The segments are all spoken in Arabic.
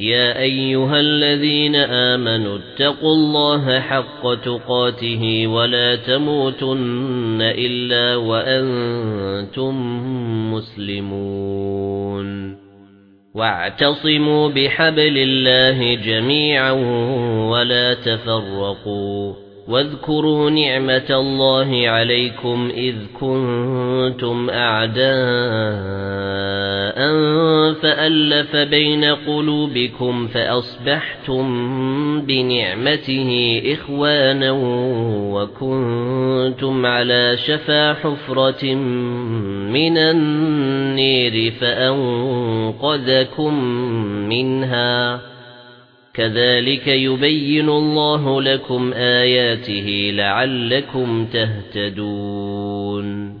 يَا أَيُّهَا الَّذِينَ آمَنُوا اتَّقُوا اللَّهَ حَقَّ تُقَاتِهِ وَلَا تَمُوتُنَّ إِلَّا وَأَنتُم مُّسْلِمُونَ. وَاعْتَصِمُوا بِحَبْلِ اللَّهِ جَمِيعًا وَلَا تَفَرَّقُوا. واذكروا نعمة الله عليكم إذ كنتم أعداء فألف بين قلوبكم فأصبحتم بنعمته إخوانا وكنتم على شفا حفرة من النير فأنقذكم منها. كذلك يبين الله لكم آياته لعلكم تهتدون.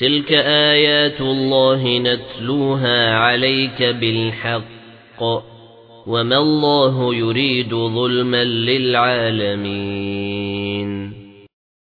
تِلْكَ آيَاتُ اللَّهِ نَتْلُوهَا عَلَيْكَ بِالْحَقِّ وَمَا اللَّهُ يُرِيدُ ظُلْمًا لِلْعَالَمِينَ